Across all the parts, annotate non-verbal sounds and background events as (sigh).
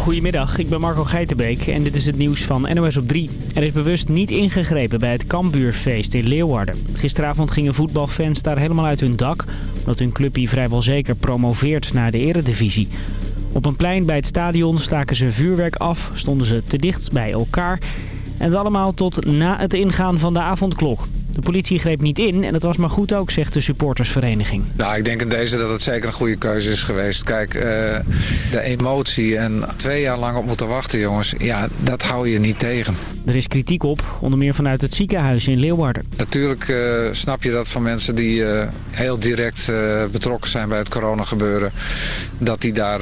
Goedemiddag, ik ben Marco Geitenbeek en dit is het nieuws van NOS op 3. Er is bewust niet ingegrepen bij het Kambuurfeest in Leeuwarden. Gisteravond gingen voetbalfans daar helemaal uit hun dak... omdat hun clubje vrijwel zeker promoveert naar de eredivisie. Op een plein bij het stadion staken ze vuurwerk af, stonden ze te dicht bij elkaar... en dat allemaal tot na het ingaan van de avondklok. De politie greep niet in en dat was maar goed ook, zegt de supportersvereniging. Nou, ik denk in deze dat het zeker een goede keuze is geweest. Kijk, uh, de emotie en twee jaar lang op moeten wachten, jongens. Ja, dat hou je niet tegen. Er is kritiek op, onder meer vanuit het ziekenhuis in Leeuwarden. Natuurlijk uh, snap je dat van mensen die uh, heel direct betrokken zijn bij het coronagebeuren... dat die daar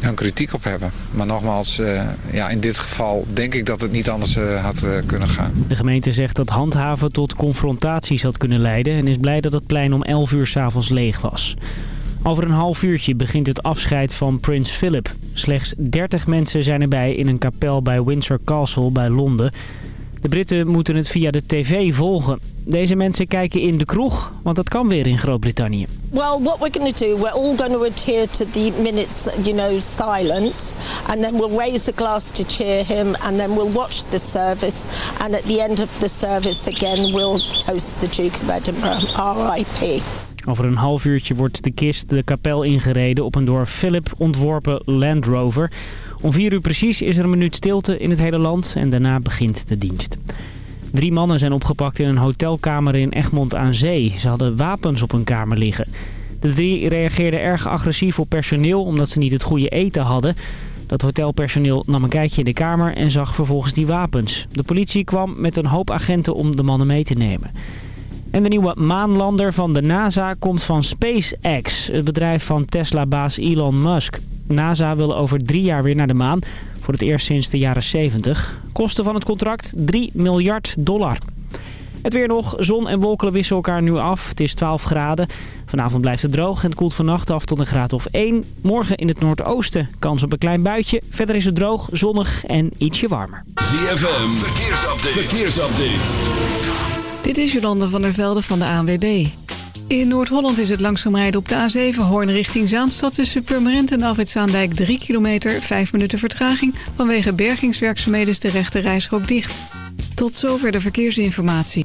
hun kritiek op hebben. Maar nogmaals, ja, in dit geval denk ik dat het niet anders had kunnen gaan. De gemeente zegt dat handhaven tot had kunnen leiden... en is blij dat het plein om 11 uur s'avonds leeg was. Over een half uurtje begint het afscheid van prins Philip. Slechts 30 mensen zijn erbij in een kapel bij Windsor Castle bij Londen. De Britten moeten het via de tv volgen. Deze mensen kijken in de kroeg, want dat kan weer in Groot-Brittannië. Well, what we're going to do, we're all going to adhere to the minutes, you know, silence. And then we'll raise a glass to cheer him. And then we'll watch the service. And at the end of the service again, we'll toast the Duke of Edinburgh, R.I.P. Over een half uurtje wordt de kist de kapel ingereden op een door Philip ontworpen Land Rover. Om vier uur precies is er een minuut stilte in het hele land en daarna begint de dienst. Drie mannen zijn opgepakt in een hotelkamer in Egmond aan Zee. Ze hadden wapens op hun kamer liggen. De drie reageerden erg agressief op personeel omdat ze niet het goede eten hadden. Dat hotelpersoneel nam een kijkje in de kamer en zag vervolgens die wapens. De politie kwam met een hoop agenten om de mannen mee te nemen. En de nieuwe maanlander van de NASA komt van SpaceX, het bedrijf van Tesla-baas Elon Musk. NASA wil over drie jaar weer naar de maan, voor het eerst sinds de jaren 70. Kosten van het contract 3 miljard dollar. Het weer nog. Zon en wolken wisselen elkaar nu af. Het is 12 graden. Vanavond blijft het droog en het koelt vannacht af tot een graad of 1. Morgen in het noordoosten kans op een klein buitje. Verder is het droog, zonnig en ietsje warmer. ZFM, verkeersupdate. verkeersupdate. Dit is Jolande van der Velde van de ANWB. In Noord-Holland is het langzaam rijden op de A7 Hoorn richting Zaanstad... tussen Purmerend en Afrit 3 kilometer, 5 minuten vertraging. Vanwege bergingswerkzaamheden is de rechte dicht. Tot zover de verkeersinformatie.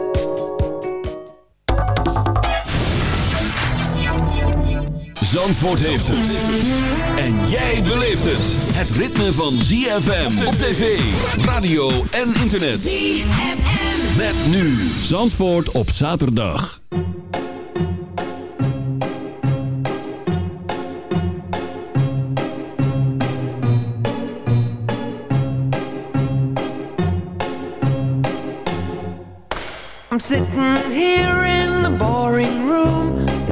Zandvoort heeft het. En jij beleeft het. Het ritme van ZFM op tv, radio en internet. ZFM. Met nu Zandvoort op zaterdag. I'm sitting here in the boring room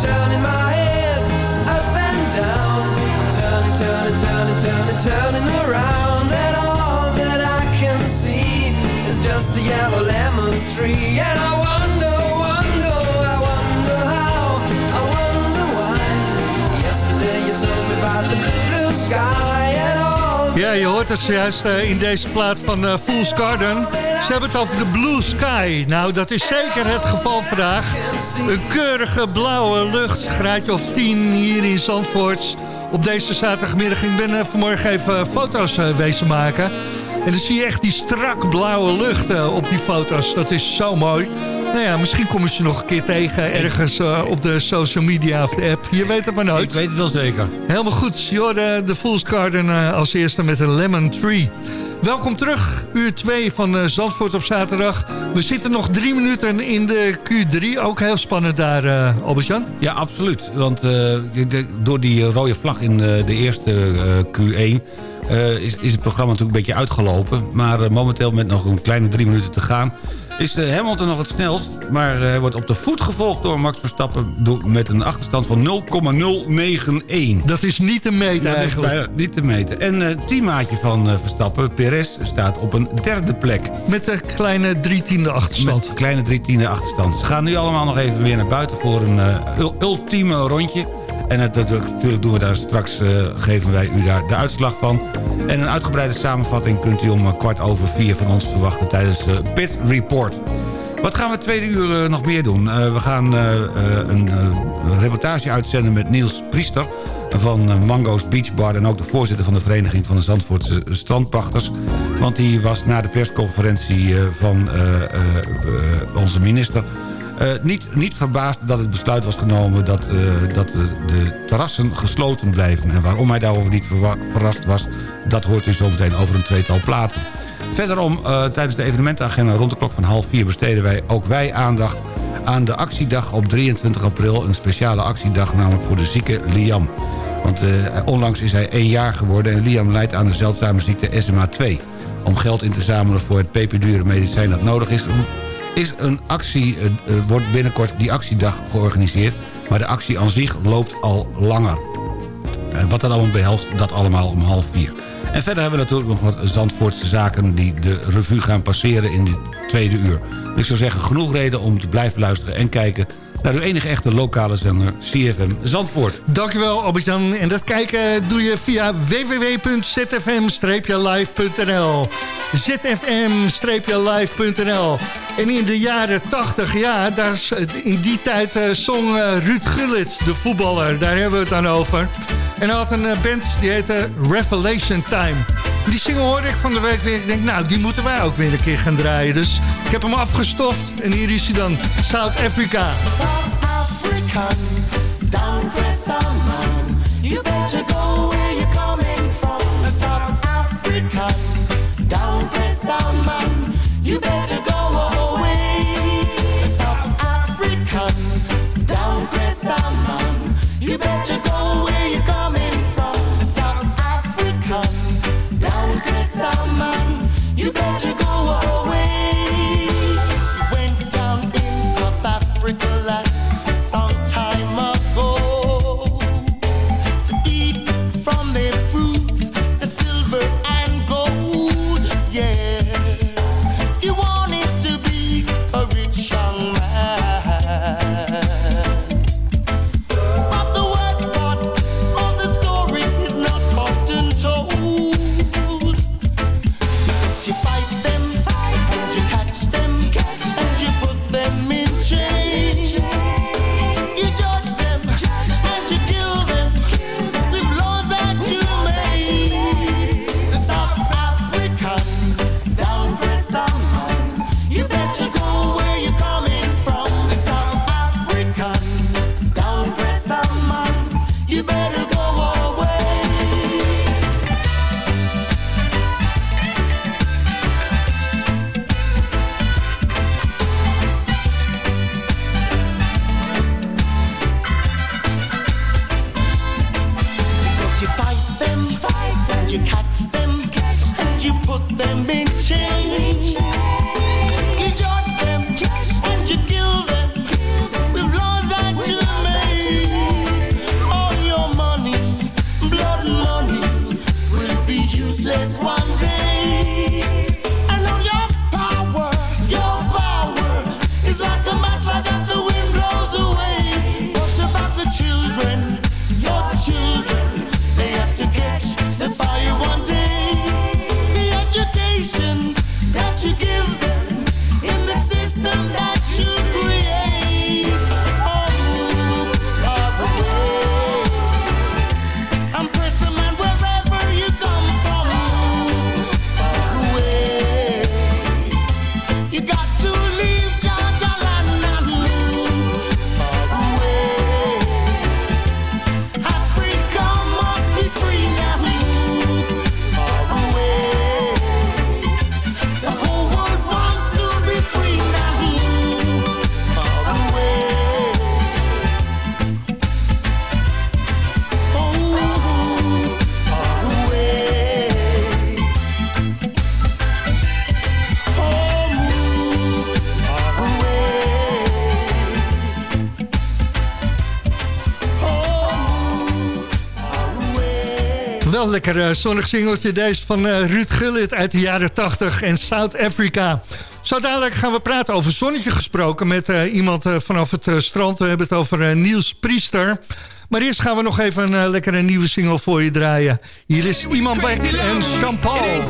turning my head up and down turning, turning, turning, turning, turning around And all that I can see Is just a yellow lemon tree And I wonder, wonder, I wonder how I wonder why Yesterday you told me about the blue, blue sky And all Ja, je hoort het zojuist uh, in deze plaat van uh, Fool's Garden. Ze hebben het over de Blue Sky. Nou, dat is zeker het geval vandaag. Een keurige blauwe lucht, graadje of 10 hier in Zandvoort. Op deze zaterdagmiddag. Ik ben uh, vanmorgen even foto's wezen maken. En dan zie je echt die strak blauwe lucht op die foto's. Dat is zo mooi. Nou ja, misschien kom je ze nog een keer tegen ergens uh, op de social media of de app. Je weet het maar nooit. Ik weet het wel zeker. Helemaal goed. Je hoorde de Fool's Garden uh, als eerste met een Lemon Tree. Welkom terug, uur 2 van uh, Zandvoort op zaterdag. We zitten nog drie minuten in de Q3. Ook heel spannend daar, uh, Albert-Jan. Ja, absoluut. Want de, door die rode vlag in de eerste Q1... is, is het programma natuurlijk een beetje uitgelopen. Maar momenteel met nog een kleine drie minuten te gaan is Hamilton nog het snelst. Maar hij wordt op de voet gevolgd door Max Verstappen... met een achterstand van 0,091. Dat is niet te meten eigenlijk. Niet te meten. En het uh, teammaatje van Verstappen, Perez, staat op een derde plek. Met een kleine drie tiende achterstand. Met kleine drie tiende achterstand. Ze gaan nu allemaal nog even weer naar buiten voor een uh, ultieme rondje. En natuurlijk doen we daar straks, uh, geven wij u daar de uitslag van. En een uitgebreide samenvatting kunt u om kwart over vier van ons verwachten tijdens de uh, Pit Report. Wat gaan we tweede uur nog meer doen? We gaan een reportage uitzenden met Niels Priester van Mango's Beach Bar... en ook de voorzitter van de Vereniging van de Zandvoortse Strandpachters. Want die was na de persconferentie van onze minister... Uh, niet, niet verbaasd dat het besluit was genomen dat, uh, dat de, terrassen gesloten blijven. En waarom hij daarover niet verrast was, dat hoort u zometeen over een tweetal platen. Verderom, uh, tijdens de evenementenagenda rond de klok van half vier... besteden wij ook wij aandacht aan de actiedag op 23 april. Een speciale actiedag namelijk voor de zieke Liam. Want onlangs is hij één jaar geworden en Liam lijdt aan de zeldzame ziekte SMA2. Om geld in te zamelen voor het peperdure medicijn dat nodig is is een actie, uh, wordt binnenkort die actiedag georganiseerd. Maar de actie aan zich loopt al langer. En wat dat allemaal behelst, dat allemaal om half vier. En verder hebben we natuurlijk nog wat Zandvoortse zaken... die de revue gaan passeren in dit tweede uur. Ik zou zeggen, genoeg reden om te blijven luisteren en kijken... naar uw enige echte lokale zender, CFM Zandvoort. Dankjewel Albert-Jan. En dat kijken doe je via www.zfm-live.nl zfm-live.nl En in de jaren 80, ja, daar, in die tijd uh, zong uh, Ruud Gullit, de voetballer. Daar hebben we het dan over. En hij had een uh, band die heette Revelation Time. Die single hoorde ik van de week weer. Ik denk, nou, die moeten wij ook weer een keer gaan draaien. Dus ik heb hem afgestoft. En hier is hij dan, South Africa. South You better go where coming from. South man. You better you catch them? Catch them. Did you put them in chains? lekker eh, zonnig singeltje deze van eh, Ruud Gullit uit de jaren 80 en South Africa. Zo dadelijk gaan we praten over zonnetje gesproken met eh, iemand vanaf het strand. We hebben het over Niels Priester. Maar eerst gaan we nog even een lekkere nieuwe single voor je draaien. Hier is Iemand bij en Jean-Paul.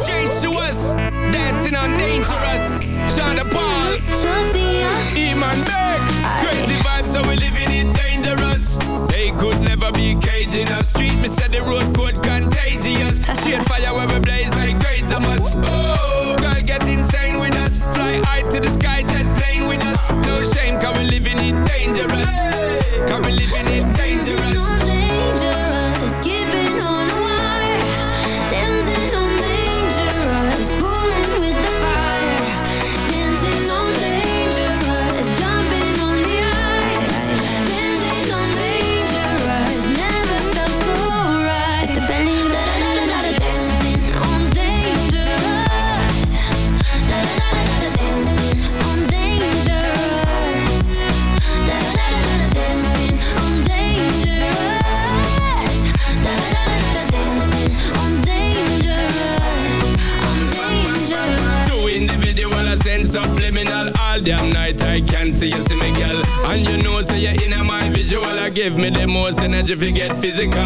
get physical.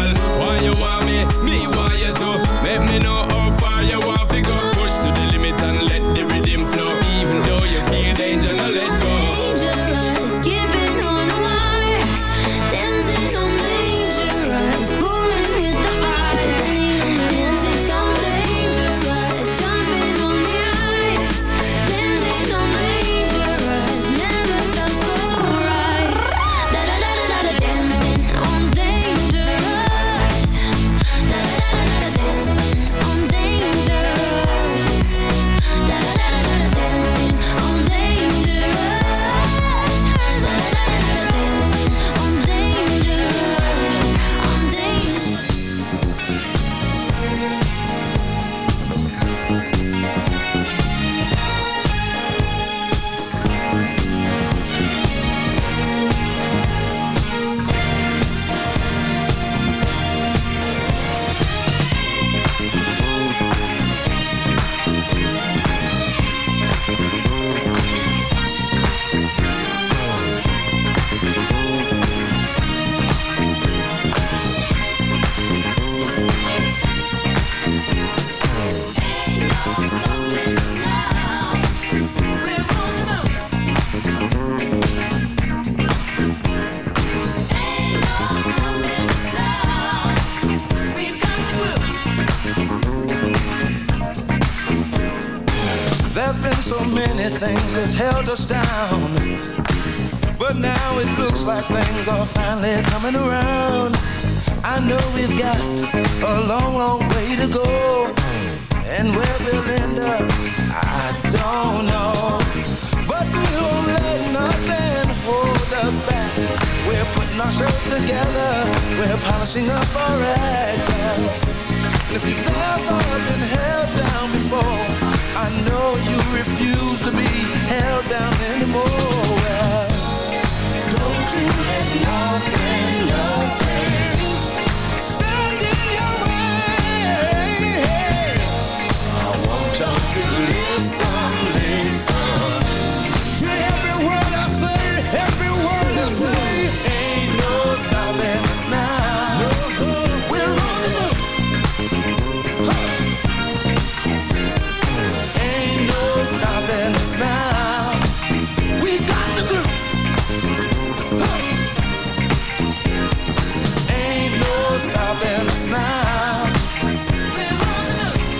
Ain't no stop and I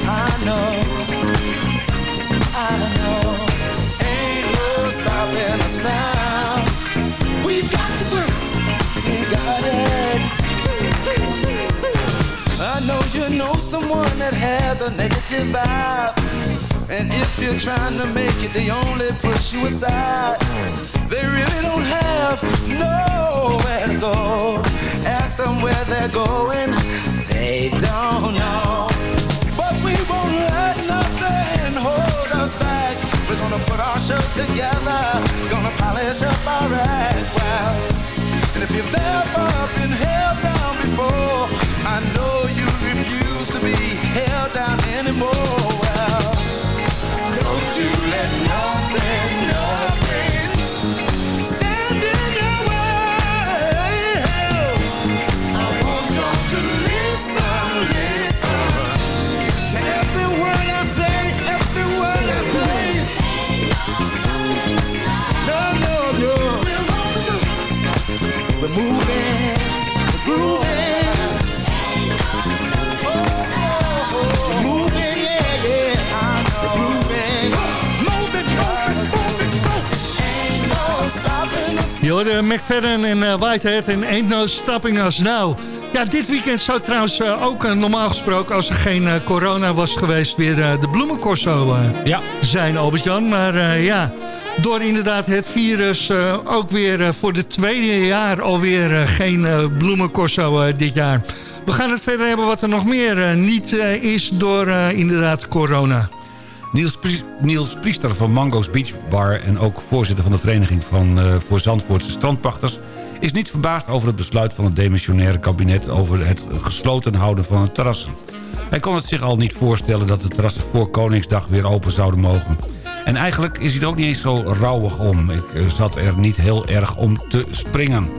I know. I know. Ain't no stop and a We've got the through, we got it. I know you know someone that has a negative vibe. And if you're trying to make it, they only push you aside. They really don't have nowhere to go. Ask them where they're going, they don't know. But we won't let nothing hold us back. We're gonna put our show together, gonna polish up our act well. And if you've ever been held down before, I know you refuse to be held down anymore. Well, don't you let nothing, Je McFadden en eh, Whitehead en Ain't No Stopping Us Now. Ja, dit weekend zou trouwens eh, ook eh, normaal gesproken... als er geen corona was geweest... weer de bloemencorso Ja. zijn, Albert-Jan. Maar ja, door inderdaad het virus... eh, ook weer eh, voor de tweede jaar alweer eh, geen bloemencorso dit jaar. We gaan het verder hebben wat er nog meer niet is... door inderdaad corona. Niels, Pries- Niels Priester van Mango's Beach Bar... en ook voorzitter van de Vereniging van, voor Zandvoortse Strandpachters... is niet verbaasd over het besluit van het demissionaire kabinet... over het gesloten houden van het terrassen. Hij kon het zich al niet voorstellen dat de terrassen voor Koningsdag weer open zouden mogen. En eigenlijk is er ook niet eens zo rauwig om. Ik eh, zat er niet heel erg om te springen.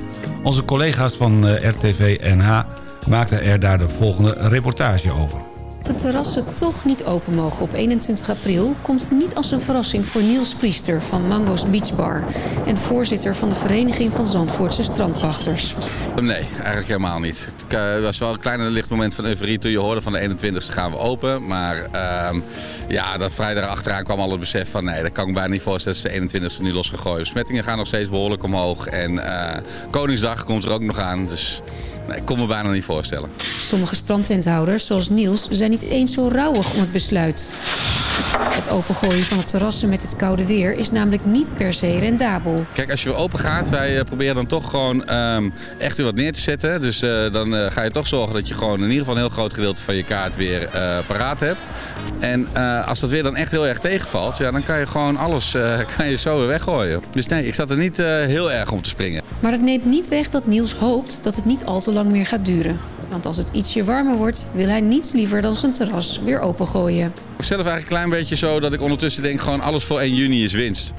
Onze collega's van eh, RTV NH maakten er daar de volgende reportage over. De terrassen toch niet open mogen op 21 april komt niet als een verrassing voor Niels Priester van Mango's Beach Bar en voorzitter van de Vereniging van Zandvoortse Strandpachters. Nee, eigenlijk helemaal niet. Het eh, was wel een klein licht moment van euforie toen je hoorde van de 21ste gaan we open. Maar ehm, ja, dat vrijdag achteraan kwam al het besef van nee, dat kan ik bijna niet voorstellen dat de 21ste nu losgegooid. Besmettingen gaan nog steeds behoorlijk omhoog en eh, Koningsdag komt er ook nog aan. Dus nee, ik kon me bijna niet voorstellen. Sommige strandtenthouders, zoals Niels, zijn niet eens zo rauwig om het besluit. Het opengooien van het terrassen met het koude weer is namelijk niet per se rendabel. Kijk, als je weer open gaat, wij eh, proberen dan toch gewoon ehm, echt weer wat neer te zetten. Dus eh, dan eh, ga je toch zorgen dat je gewoon in ieder geval een heel groot gedeelte van je kaart weer paraat hebt. En als dat weer dan echt heel erg tegenvalt, ja, dan kan je gewoon alles (laughs) kan je zo weer weggooien. Dus nee, ik zat er niet heel erg om te springen. Maar dat neemt niet weg dat Niels hoopt dat het niet al te lang meer gaat duren. Want als het ietsje warmer wordt, wil hij niets liever dan zijn terras weer opengooien. Ik zelf eigenlijk een klein beetje zo dat ik ondertussen denk gewoon alles voor 1 juni is winst.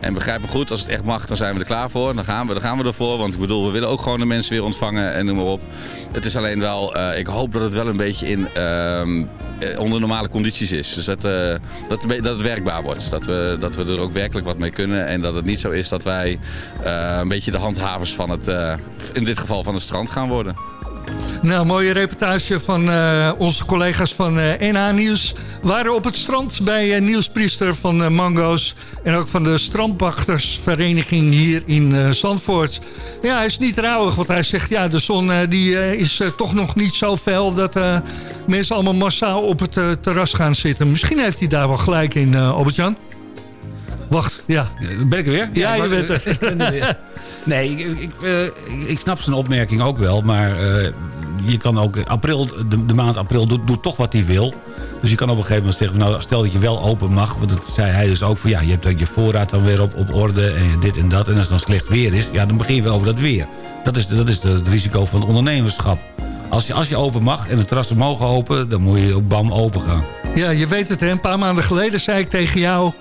En begrijp me goed, als het echt mag, dan zijn we er klaar voor. Dan gaan we, dan gaan we ervoor. Want ik bedoel, we willen ook gewoon de mensen weer ontvangen en noem maar op. Het is alleen wel, eh, ik hoop dat het wel een beetje in, ehm, eh, onder normale condities is. Dus dat, eh, dat, dat het werkbaar wordt. Dat we, dat we er ook werkelijk wat mee kunnen. En dat het niet zo is dat wij een beetje de handhavers van het, in dit geval van het strand gaan worden. Nou, mooie reportage van eh, onze collega's van NH Nieuws. Waren op het strand bij eh, Niels Priester van Mango's. En ook van de strandpachtersvereniging hier in Zandvoort. Ja, hij is niet rauwig, want hij zegt... ja, de zon die, is toch nog niet zo fel... dat mensen allemaal massaal op het terras gaan zitten. Misschien heeft hij daar wel gelijk in, Albert-Jan. Wacht, ja. Ben ik er weer? Ja, je bent er. (laughs) ik. Nee, ik, ik, snap zijn opmerking ook wel. Maar je kan ook... April, de, maand april doet, toch wat hij wil. Dus je kan op een gegeven moment zeggen... Nou, stel dat je wel open mag. Want dat zei hij dus ook van... Ja, je hebt je voorraad dan weer op, op orde. En dit en dat. En als het dan slecht weer is... Ja, dan begin je wel over dat weer. Dat is, dat is het risico van ondernemerschap. Als je, als je open mag en de terrassen mogen open... dan moet je ook bam open gaan. Ja, je weet het, hè? een paar maanden geleden zei ik tegen jou...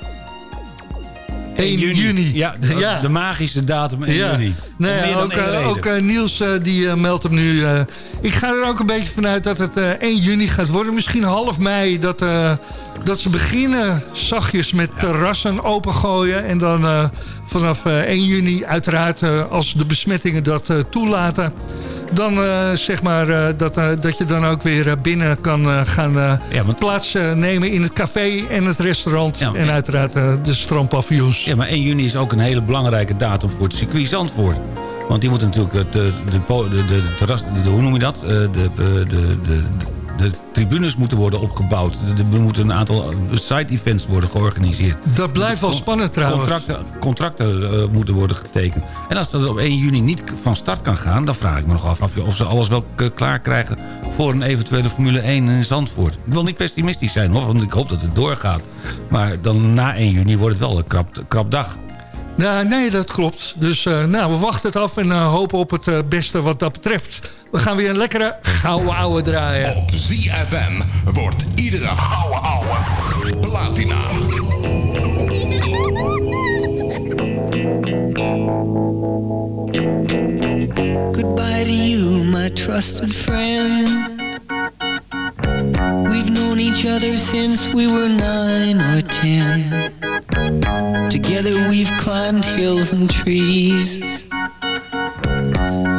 1 juni. Ja, de, Ja. de magische datum 1 Ja. juni. Nee, dan ook, eh, ook eh, Niels eh, die meldt hem nu. ik ga er ook een beetje vanuit dat het eh, 1 juni gaat worden. Misschien half mei dat, dat ze beginnen zachtjes met terrassen opengooien. En dan vanaf eh, 1 juni uiteraard als de besmettingen dat toelaten... dan eh, zeg maar eh, dat, eh, dat je dan ook weer binnen kan gaan eh, plaats eh, nemen in het café en het restaurant. Ja, en uiteraard de strandpaviljoens. Ja, maar 1 juni is ook een hele belangrijke datum voor het circuit Zandvoort. Want die moeten natuurlijk de, de, de, de, de, de, de- hoe noem je dat? De, de, de, de, tribunes moeten worden opgebouwd. Er moeten een aantal side-events worden georganiseerd. Dat blijft wel spannend trouwens. Contracten, contracten eh, moeten worden getekend. En als dat op 1 juni niet van start kan gaan... dan vraag ik me nog af of- ze alles wel klaar krijgen... voor een eventuele Formule 1 in Zandvoort. Ik wil niet pessimistisch zijn, hoor, want ik hoop dat het doorgaat. Maar dan na 1 juni wordt het wel een krap, krap dag. Nou, nee, dat klopt. Dus eh, nou, we wachten het af en eh, hopen op het eh, beste wat dat betreft. We gaan weer een lekkere gouden ouwe draaien. Op ZFM wordt iedere ouwe ouwe platina. Goodbye to you, my trusted friend. We've known each other since we were nine or ten. Together we've climbed hills and trees.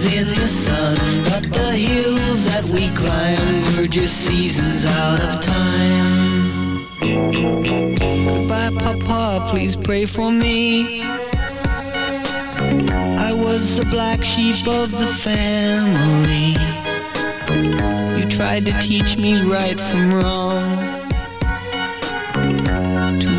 seasons in the sun. But the hills that we climb were just seasons out of time. Goodbye, Papa, please pray for me. I was the black sheep of the family. You tried to teach me right from wrong.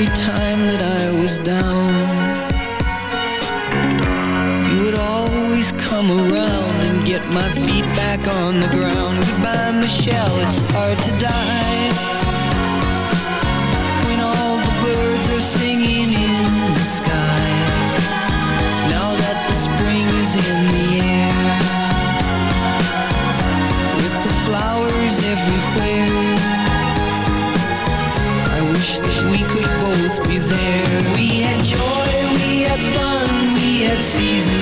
Every time that I was down, you would always come around and get my feet back on the ground. Goodbye, Michelle, it's hard to die.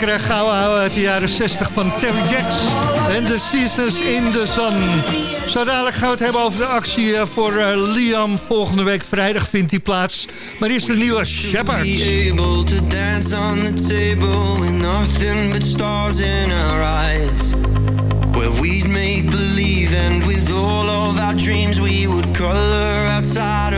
Lekkere gouden ouwe uit de jaren 60 van Terry Jacks en The Seasons in the Sun. Zo dadelijk gaan we het hebben over de actie eh, voor eh, Liam. Volgende week vrijdag vindt die plaats. Maar eerst de nieuwe Shepard. able to dance on the table with nothing but stars in our eyes. Where we'd make believe, and with all of our dreams, we would color outside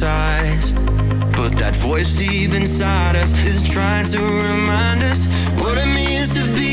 ties. But that voice deep inside us is trying to remind us what it means to be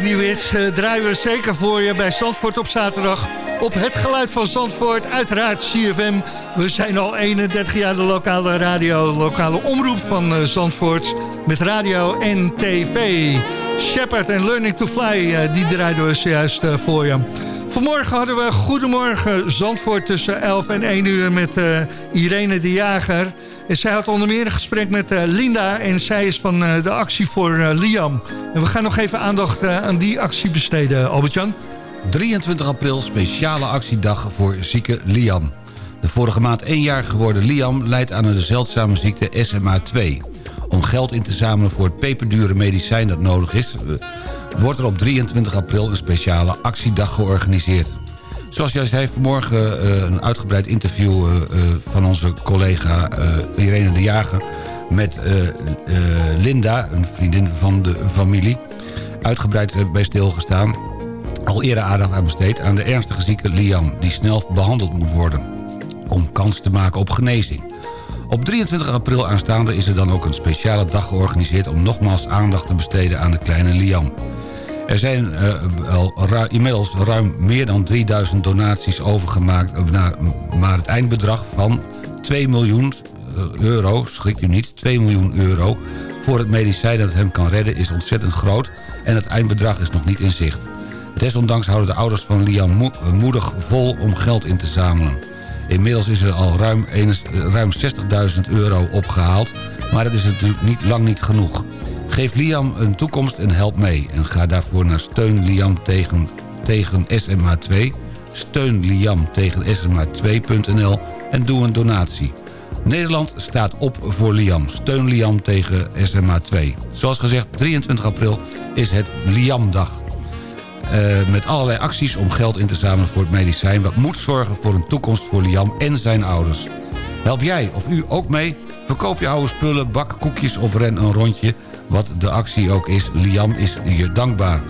nieuwe hits eh, draaien we zeker voor je bij Zandvoort op zaterdag. Op het geluid van Zandvoort, uiteraard CFM. We zijn al 31 jaar de lokale radio, lokale omroep van eh, Zandvoort. Met radio en tv. Shepard en Learning to Fly, eh, die draaiden we zojuist eh, voor je. Vanmorgen hadden we Goedemorgen Zandvoort tussen 11 en 1 uur met eh, Irene de Jager. En zij had onder meer een gesprek met eh, Linda en zij is van eh, de actie voor eh, Liam. En we gaan nog even aandacht eh, aan die actie besteden, Albert-Jan. 23 april, speciale actiedag voor zieke Liam. De vorige maand één jaar geworden Liam leidt aan de zeldzame ziekte SMA2. Om geld in te zamelen voor het peperdure medicijn dat nodig is... eh, wordt er op 23 april een speciale actiedag georganiseerd. Zoals jij zei, vanmorgen eh, een uitgebreid interview van onze collega Irene de Jager... met eh, eh, Linda, een vriendin van de familie. Uitgebreid eh, bij stilgestaan. Al eerder aandacht aan besteed aan de ernstige zieke Liam... die snel behandeld moet worden om kans te maken op genezing. Op 23 april aanstaande is er dan ook een speciale dag georganiseerd... om nogmaals aandacht te besteden aan de kleine Liam. Er zijn inmiddels ruim meer dan 3000 donaties overgemaakt... naar- maar het eindbedrag van 2 miljoen euro, schrikt u niet, 2 miljoen euro... voor het medicijn dat hem kan redden is ontzettend groot... en het eindbedrag is nog niet in zicht. Desondanks houden de ouders van Liam eh, moedig vol om geld in te zamelen. Inmiddels is er al ruim, eh, ruim 60.000 euro opgehaald... maar dat is natuurlijk niet, lang niet genoeg. Geef Liam een toekomst en help mee. En ga daarvoor naar Steun Liam tegen, tegen SMA2. Steun Liam tegen SMA2.nl en doe een donatie. Nederland staat op voor Liam. Steun Liam tegen SMA2. Zoals gezegd, 23 april is het Liamdag. Eh, met allerlei acties om geld in te zamelen voor het medicijn... wat moet zorgen voor een toekomst voor Liam en zijn ouders. Help jij of u ook mee? Verkoop je oude spullen, bak koekjes of ren een rondje. Wat de actie ook is, Liam is je dankbaar.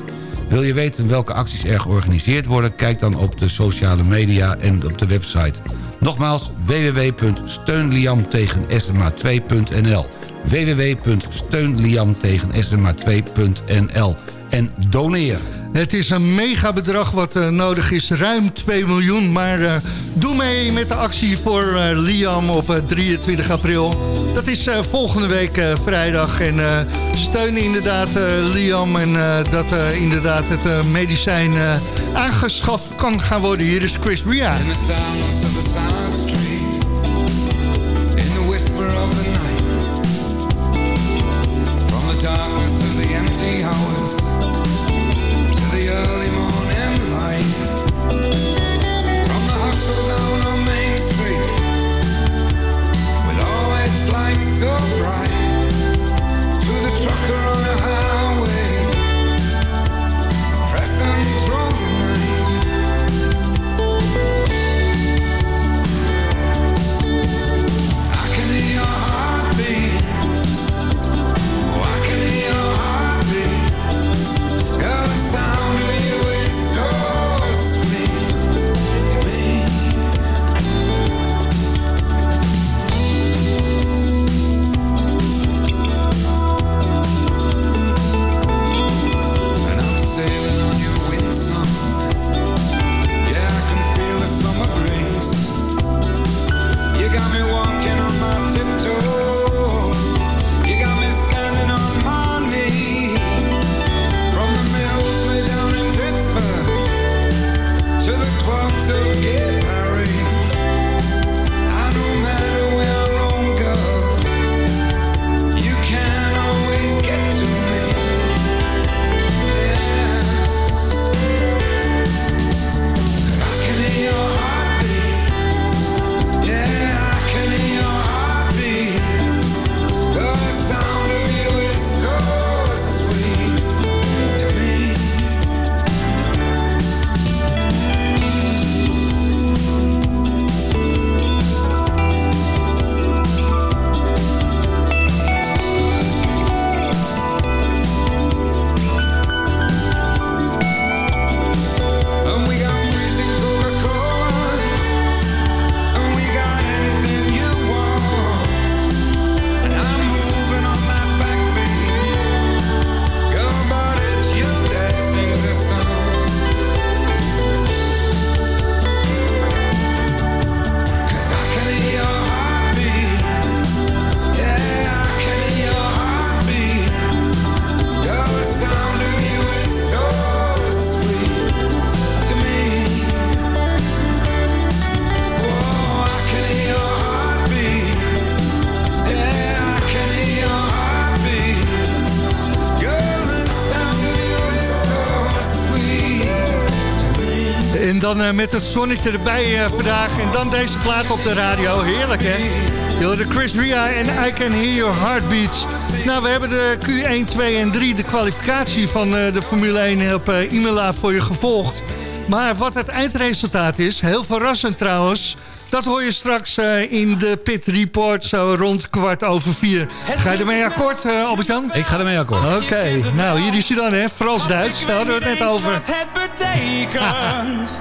Wil je weten welke acties er georganiseerd worden? Kijk dan op de sociale media en op de website. Nogmaals, www.steunliamtegensma2.nl www.steunliamtegensma2.nl En doneer. Het is een mega bedrag wat eh, nodig is, ruim 2 miljoen. Maar eh, doe mee met de actie voor eh, Liam op eh, 23 april. Dat is eh, volgende week eh, vrijdag. En eh, steun inderdaad eh, Liam en eh, dat inderdaad het medicijn eh, aangeschaft kan gaan worden. Hier is Chris Ria. In the silence of the silent street, in the whisper of the night, from the darkness of the empty hours met het zonnetje erbij eh, vandaag. En dan deze plaat op de radio. Heerlijk, hè? Je hoorde Chris Ria en I Can Hear Your Heartbeats. Nou, we hebben de Q1, 2 en 3, de kwalificatie van eh, de Formule 1 op eh Imola voor je gevolgd. Maar wat het eindresultaat is, heel verrassend trouwens... dat hoor je straks eh, in de Pit Report zo rond kwart over vier. Ga je ermee akkoord, eh, Albert-Jan? Ik ga ermee akkoord. Oké, nou hier is hij dan, hè? Frans-Duits, daar hadden we het net over. Wat het betekent.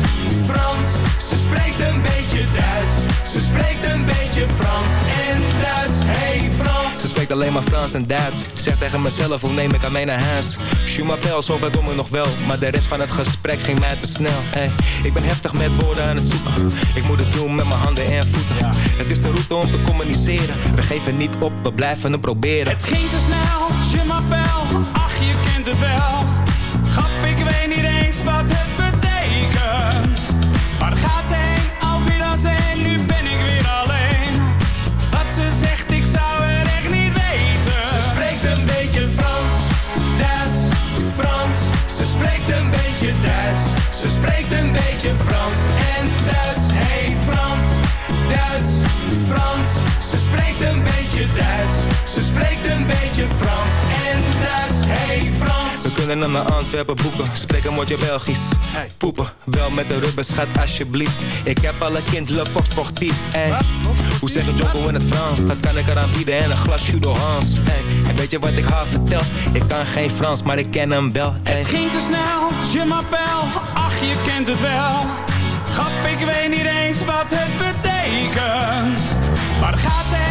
alleen maar Frans en Duits. Zeg tegen mezelf, hoe neem ik aan mee naar huis? Je m'appelle, zover kom ik nog wel. Maar de rest van het gesprek ging mij te snel. Hey, ik ben heftig met woorden aan het zoeken. Ik moet het doen met mijn handen en voeten. Het is de route om te communiceren. We geven niet op, we blijven het proberen. Het ging te snel, je m'appelle. Ach, je kent het wel. Grap, ik weet niet eens wat het beetje Frans We kunnen naar Antwerpen boeken, spreek een woordje Belgisch. Poepen, wel met de rubber, schat alsjeblieft. Ik heb alle kind, le pop sportief. Hoe zeg je Jocko in het Frans? Dat kan ik eraan bieden en een glas Judo Hans. En weet je wat ik haar vertel? Ik kan geen Frans, maar ik ken hem wel. Het ging te snel, je m'appelle. Ach, je kent het wel. Grap, ik weet niet eens wat het betekent. Waar gaat ze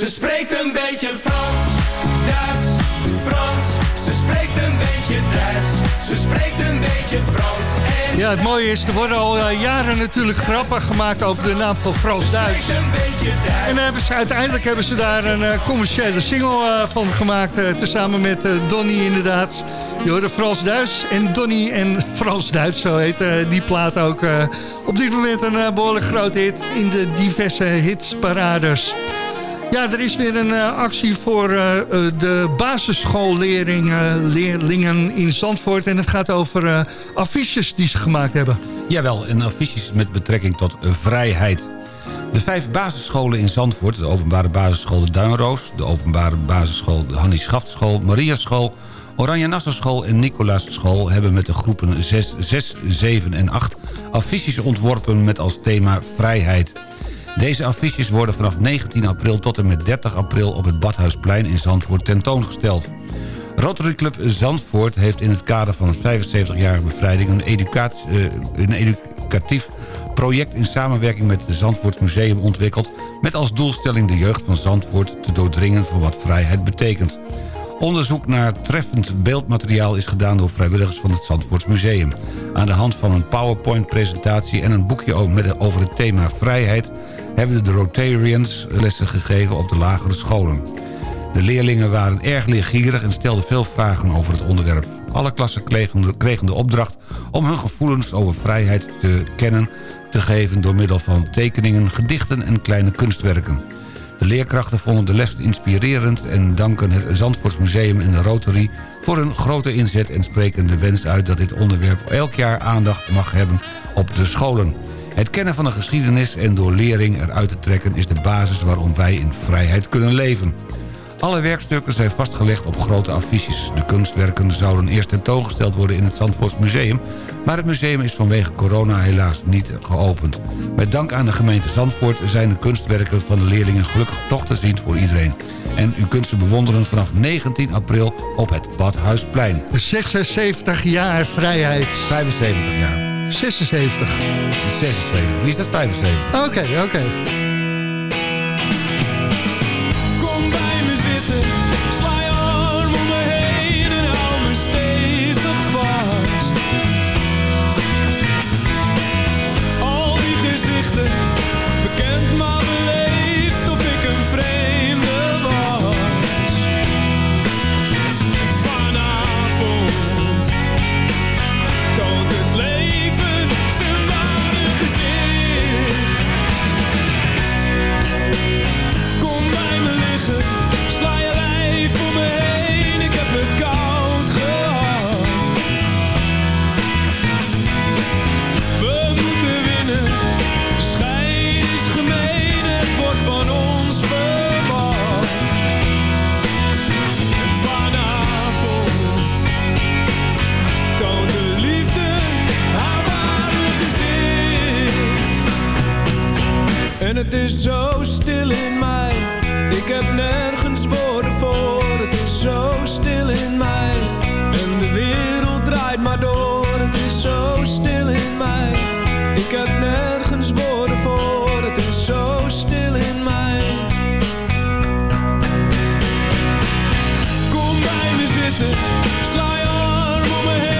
Ze spreekt een beetje Frans, Duits, Frans. Ze spreekt een beetje Duits, ze spreekt een beetje Frans. En Ja, het mooie is, er worden al eh, jaren natuurlijk grappen gemaakt over de naam van Frans-Duits. En hebben ze, uiteindelijk hebben ze daar een eh, commerciële single eh, van gemaakt. tezamen met Donny inderdaad. Je hoorde Frans-Duits en Donny en (laughs) Frans-Duits, zo heet die plaat ook. op dit moment een eh, behoorlijk groot hit in de diverse hitsparades. Ja, er is weer een eh, actie voor eh, de basisschoolleerlingen in Zandvoort. En het gaat over eh, affiches die ze gemaakt hebben. Jawel, en affiches met betrekking tot vrijheid. De vijf basisscholen in Zandvoort, de openbare basisschool De Duinroos... de openbare basisschool De Hannie Schaftschool, Mariaschool... Oranje Nassauschool en Nicolaas hebben met de groepen 6, 6, 7 en 8 affiches ontworpen met als thema vrijheid. Deze affiches worden vanaf 19 april tot en met 30 april op het Badhuisplein in Zandvoort tentoongesteld. Rotary Club Zandvoort heeft in het kader van het 75-jarige bevrijding... Eh, een educatief project in samenwerking met het Zandvoorts Museum ontwikkeld... met als doelstelling de jeugd van Zandvoort te doordringen van wat vrijheid betekent. Onderzoek naar treffend beeldmateriaal is gedaan door vrijwilligers van het Zandvoorts Museum. Aan de hand van een PowerPoint-presentatie en een boekje over- het thema vrijheid... hebben de Rotarians lessen gegeven op de lagere scholen. De leerlingen waren erg leergierig en stelden veel vragen over het onderwerp. Alle klassen kregen de opdracht om hun gevoelens over vrijheid te kennen te geven... door middel van tekeningen, gedichten en kleine kunstwerken. De leerkrachten vonden de les inspirerend... en danken het Zandvoortsmuseum en de Rotary voor hun grote inzet... en spreken de wens uit dat dit onderwerp elk jaar aandacht mag hebben op de scholen. Het kennen van de geschiedenis en door lering eruit te trekken... is de basis waarom wij in vrijheid kunnen leven. Alle werkstukken zijn vastgelegd op grote affiches. De kunstwerken zouden eerst tentoongesteld worden in het Zandvoorts Museum... maar het museum is vanwege corona helaas niet geopend. Met dank aan de gemeente Zandvoort zijn de kunstwerken van de leerlingen gelukkig toch te zien voor iedereen. En u kunt ze bewonderen vanaf 19 april op het Badhuisplein. 76 jaar vrijheid. 75 jaar. 76. 76. Wie is dat 75? Oké, oké. Het is zo stil in mij. Ik heb nergens woorden voor. Het is zo stil in mij. En de wereld draait maar door. Het is zo stil in mij. Ik heb nergens woorden voor. Het is zo stil in mij. Kom bij me zitten. Sla je arm om me heen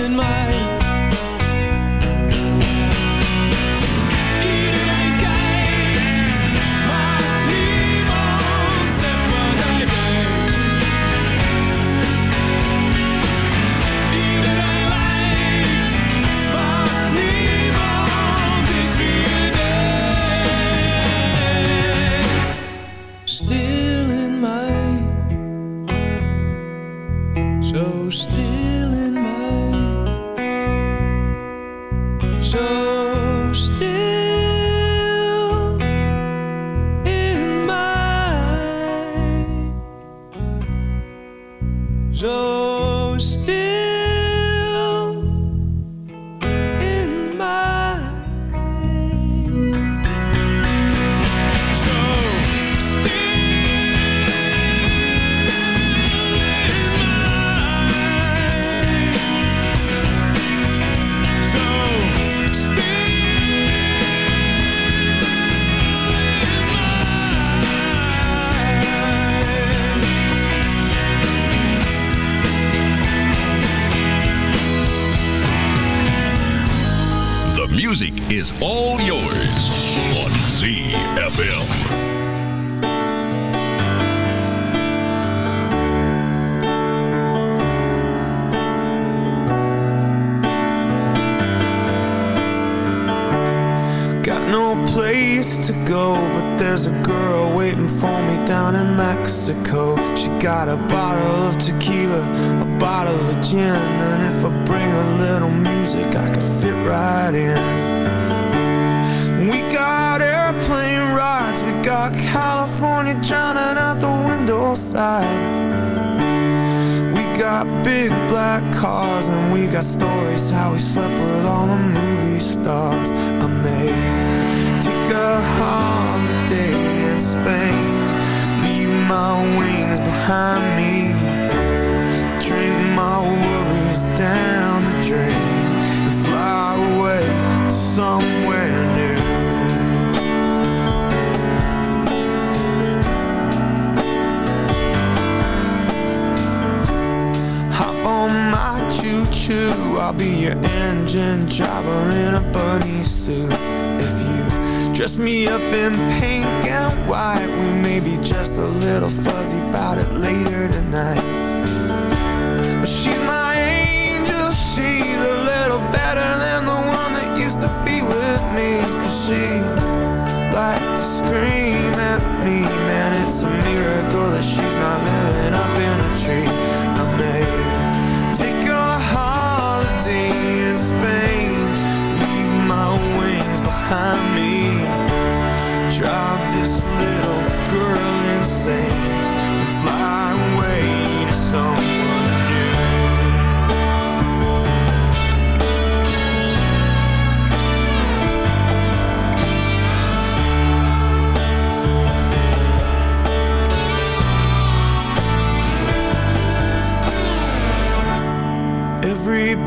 Zo stil If you dress me up in pink and white We may be just a little fuzzy about it later tonight. But she's my angel She's a little better than the one that used to be with me. Cause she liked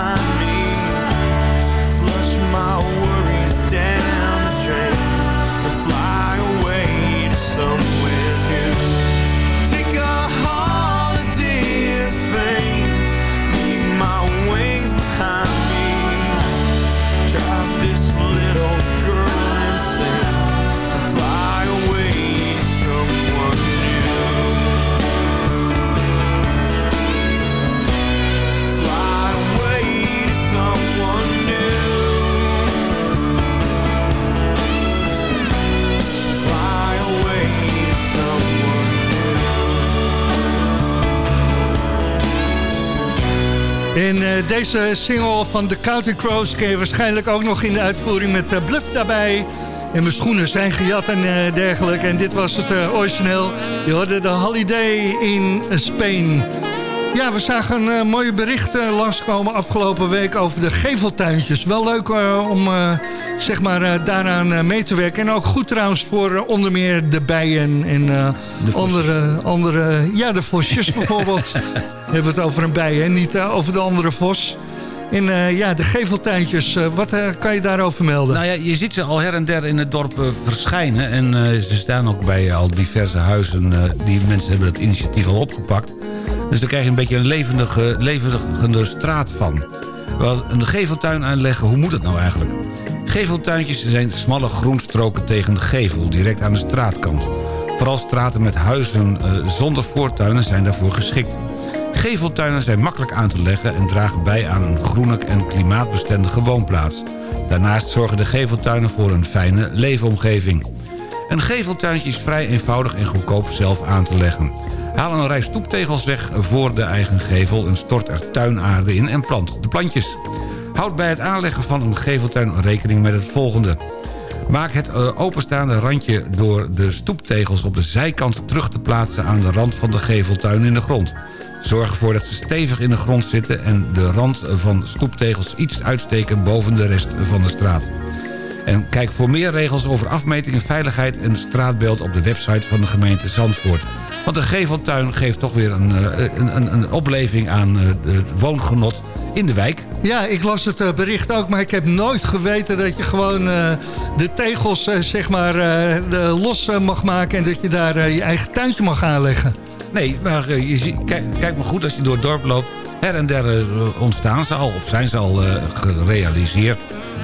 I deze single van The Counting Crows ken je waarschijnlijk ook nog in de uitvoering met uh, Bluff daarbij. En mijn schoenen zijn gejat en uh, dergelijke. En dit was het origineel. Je hoorde de Holiday in Spain. Ja, we zagen een mooie berichten langskomen afgelopen week over de geveltuintjes. Wel leuk om zeg maar, daaraan mee te werken. En ook goed trouwens voor onder meer de bijen en andere, andere... Ja, de vosjes (laughs) bijvoorbeeld. We hebben het over een bij, hè? niet uh, over de andere vos. En uh, ja, de geveltuintjes, uh, wat kan je daarover melden? Nou ja, je ziet ze al her en der in het dorp verschijnen. En ze staan ook bij al diverse huizen. die mensen hebben het initiatief al opgepakt. Dus daar krijg je een beetje een levendige, levendige straat van. Wel, een geveltuin aanleggen, hoe moet het nou eigenlijk? Geveltuintjes zijn smalle groenstroken tegen de gevel, direct aan de straatkant. Vooral straten met huizen zonder voortuinen zijn daarvoor geschikt. Geveltuinen zijn makkelijk aan te leggen en dragen bij aan een groene en klimaatbestendige woonplaats. Daarnaast zorgen de geveltuinen voor een fijne leefomgeving. Een geveltuintje is vrij eenvoudig en goedkoop zelf aan te leggen. Haal een rij stoeptegels weg voor de eigen gevel en stort er tuinaarde in en plant de plantjes. Houd bij het aanleggen van een geveltuin rekening met het volgende. Maak het eh, openstaande randje door de stoeptegels op de zijkant terug te plaatsen aan de rand van de geveltuin in de grond. Zorg ervoor dat ze stevig in de grond zitten... en de rand van stoeptegels iets uitsteken boven de rest van de straat. En kijk voor meer regels over afmeting en veiligheid... en straatbeeld op de website van de gemeente Zandvoort. Want een geveltuin geeft toch weer een, eh, een, een, een opleving aan het eh, woongenot in de wijk. Ja, ik las het eh, bericht ook, maar ik heb nooit geweten dat je gewoon de tegels zeg maar los mag maken... en dat je daar je eigen tuintje mag aanleggen. Nee, maar je zie, kijk, kijk, maar goed als je door het dorp loopt. Her en der ontstaan ze al, of zijn ze al gerealiseerd.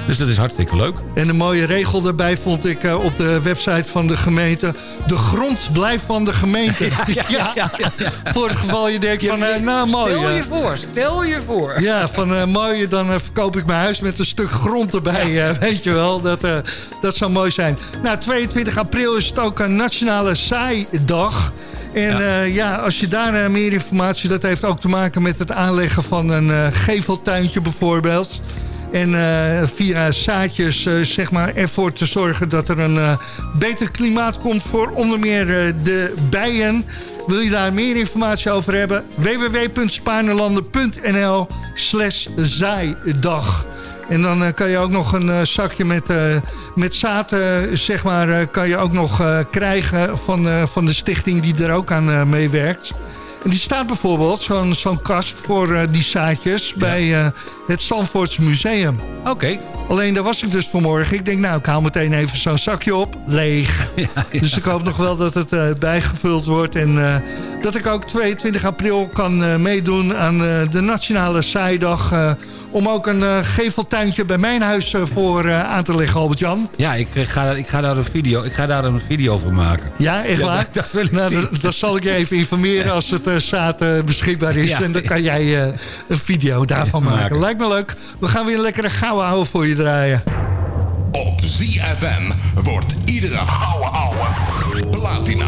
Dus dat is hartstikke leuk. En een mooie regel daarbij vond ik uh, op de website van de gemeente. De grond blijft van de gemeente. (laughs) Ja, ja, ja, ja (laughs) Voor het geval je denkt van, uh, nou mooi. Stel je voor, stel je voor. Ja, van uh, mooi, dan verkoop ik mijn huis met een stuk grond erbij. (laughs) weet je wel, dat, dat zou mooi zijn. Nou, 22 april is het ook een nationale saaidag. En ja. Uh, ja, als je daar uh, meer informatie... dat heeft ook te maken met het aanleggen van een uh, geveltuintje bijvoorbeeld. En via zaadjes zeg maar ervoor te zorgen dat er een beter klimaat komt... voor onder meer de bijen. Wil je daar meer informatie over hebben? www.spaarnelanden.nl slash. En dan kan je ook nog een zakje met, met zaad, zeg maar, kan je ook nog krijgen van, van de stichting die er ook aan meewerkt. En die staat bijvoorbeeld, zo'n zo'n kast voor die zaadjes, ja. bij het Zandvoorts Museum. Oké. Alleen daar was ik dus vanmorgen. Ik denk, nou, ik haal meteen even zo'n zakje op. Leeg. (laughs) Ja, ja. Dus ik hoop nog wel dat het uh, bijgevuld wordt. En dat ik ook 22 april kan meedoen aan de Nationale Saaidag om ook een uh, geveltuintje bij mijn huis uh, voor uh, aan te leggen, Albert-Jan. Ja, ik ga, ik, ga daar een video, ik ga daar een video van maken. Ja, echt ja, waar? Dat, dat, nou, dat, dat, zal ik je even informeren als het zaad beschikbaar is. Ja. En dan kan jij een video daarvan maken. maken. Lijkt me leuk. We gaan weer een lekkere gouden ouwe voor je draaien. Op ZFM wordt iedere gouden ouwe platina.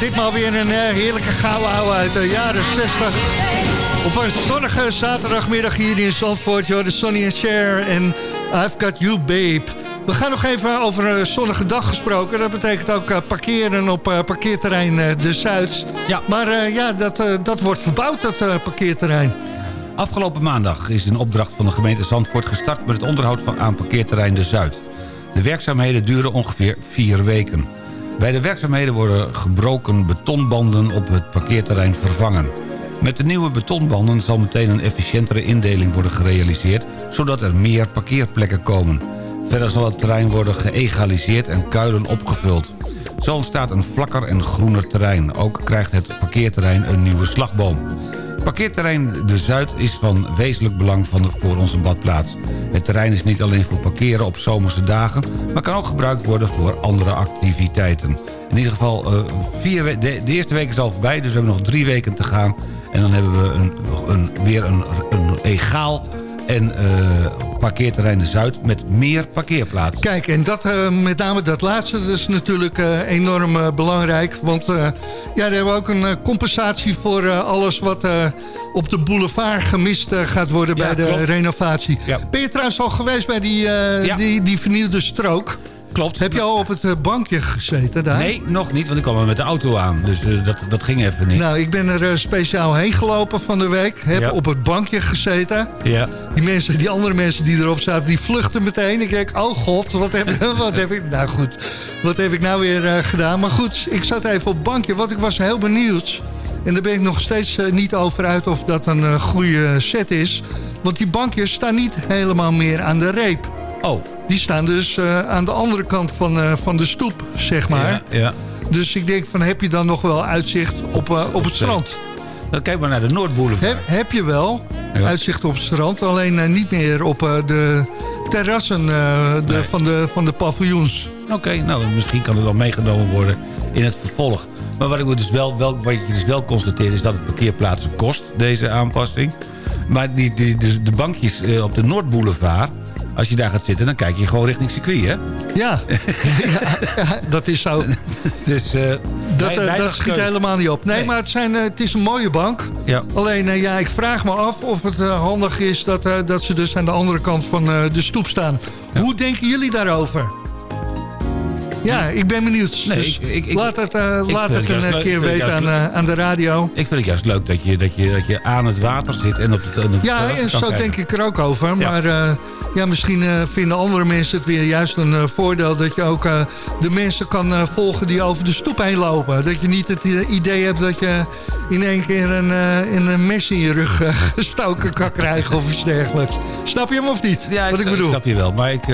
Ditmaal weer een eh, heerlijke gouden ouwe uit de jaren 60. Op een zonnige zaterdagmiddag hier in Zandvoort. Joh, de Sonny and Cher en I've Got You Babe. We gaan nog even over een zonnige dag gesproken. Dat betekent ook eh, parkeren op eh, parkeerterrein eh, De Zuid. Ja. Maar eh, ja, dat, eh, dat wordt verbouwd, dat eh, parkeerterrein. Afgelopen maandag is een opdracht van de gemeente Zandvoort gestart... met het onderhoud van aan parkeerterrein De Zuid. De werkzaamheden duren ongeveer vier weken. Bij de werkzaamheden worden gebroken betonbanden op het parkeerterrein vervangen. Met de nieuwe betonbanden zal meteen een efficiëntere indeling worden gerealiseerd... zodat er meer parkeerplekken komen. Verder zal het terrein worden geëgaliseerd en kuilen opgevuld. Zo ontstaat een vlakker en groener terrein. Ook krijgt het parkeerterrein een nieuwe slagboom. Parkeerterrein De Zuid is van wezenlijk belang voor onze badplaats. Het terrein is niet alleen voor parkeren op zomerse dagen... maar kan ook gebruikt worden voor andere activiteiten. In ieder geval, eh, vier de eerste week is al voorbij... dus we hebben nog drie weken te gaan. En dan hebben we een, een, weer een, een egaal en eh, parkeerterrein De Zuid... met meer parkeerplaatsen. Kijk, en dat, eh, met name dat laatste dat is natuurlijk eh, enorm belangrijk. Want ja, daar hebben we ook een compensatie voor alles wat op de boulevard gemist gaat worden Ja, bij de klopt. renovatie. Ben je trouwens al geweest bij die, die, die vernieuwde strook? Klopt. Heb je al op het eh, bankje gezeten daar? Nee, nog niet, want ik kwam er met de auto aan. Dus eh, dat, dat ging even niet. Nou, ik ben er eh, speciaal heen gelopen van de week. Heb Ja. op het bankje gezeten. Ja. Die, mensen, die andere mensen die erop zaten, die vluchten meteen. Ik denk, oh god, wat heb, (laughs) wat heb ik... Nou goed, wat heb ik nou weer gedaan? Maar goed, ik zat even op het bankje, want ik was heel benieuwd. En daar ben ik nog steeds niet over uit of dat een goede set is. Want die bankjes staan niet helemaal meer aan de reep. Oh. Die staan dus eh, aan de andere kant van, eh, van de stoep, zeg maar. Ja, ja. Dus ik denk van, heb je dan nog wel uitzicht op, eh, op het strand? Dan kijk maar naar de Noordboulevard. Heb, heb je wel Ja. uitzicht op het strand, alleen niet meer op de terrassen de, van, de, van de paviljoens. Oké, nou, misschien kan het wel meegenomen worden in het vervolg. Maar wat, ik dus wel, wel, wat je dus wel constateert is dat het parkeerplaatsen kost, deze aanpassing. Maar die, die, dus de bankjes op de Noordboulevard, als je daar gaat zitten... dan kijk je gewoon richting circuit, hè? Ja, (laughs) ja, dat is zo. Dus eh, Dat, eh, dat schiet helemaal niet op. Nee, Nee. maar het, zijn, eh, het is een mooie bank. Ja. Alleen, ja, ik vraag me af of het handig is dat, dat ze dus aan de andere kant van de stoep staan. Hoe denken jullie daarover? Ja, ik ben benieuwd. Nee, Dus ik- ik- laat het, laat het een leuk. keer weten aan, aan de radio. Ik vind het juist leuk dat je, dat je, dat je aan het water zit en op het, op het Ja, en zo kijken. denk ik er ook over. Maar ja, misschien eh, vinden andere mensen het weer juist een eh, voordeel... dat je ook eh, de mensen kan volgen die over de stoep heen lopen. Dat je niet het idee hebt dat je in één keer een, een mes in je rug (laughs) gestoken kan krijgen of iets dergelijks. Snap je hem of niet? Ja, wat ik bedoel? snap je wel. Maar ik,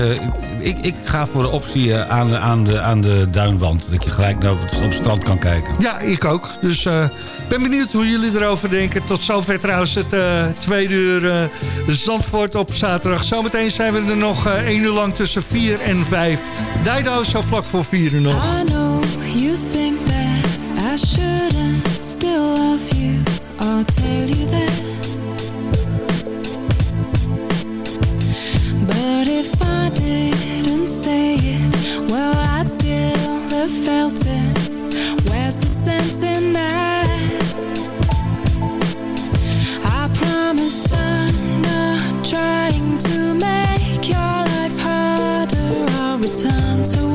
ik, ik ga voor de optie aan, de- aan, de, aan de duinwand. Dat je gelijk naar op het, op het strand kan kijken. Ja, ik ook. Dus eh ben benieuwd hoe jullie erover denken. Tot zover trouwens het tweede uur Zandvoort op zaterdag. Zometeen zijn we er nog eh, één uur lang tussen 4 en 5. Dido zo vlak voor 4 uur nog. I know you think that I shouldn't still love you or tell you that. But if I didn't say it, well, I'd still have felt it. Where's the sense in that? I promise I'm not trying to make your life harder. I'll return to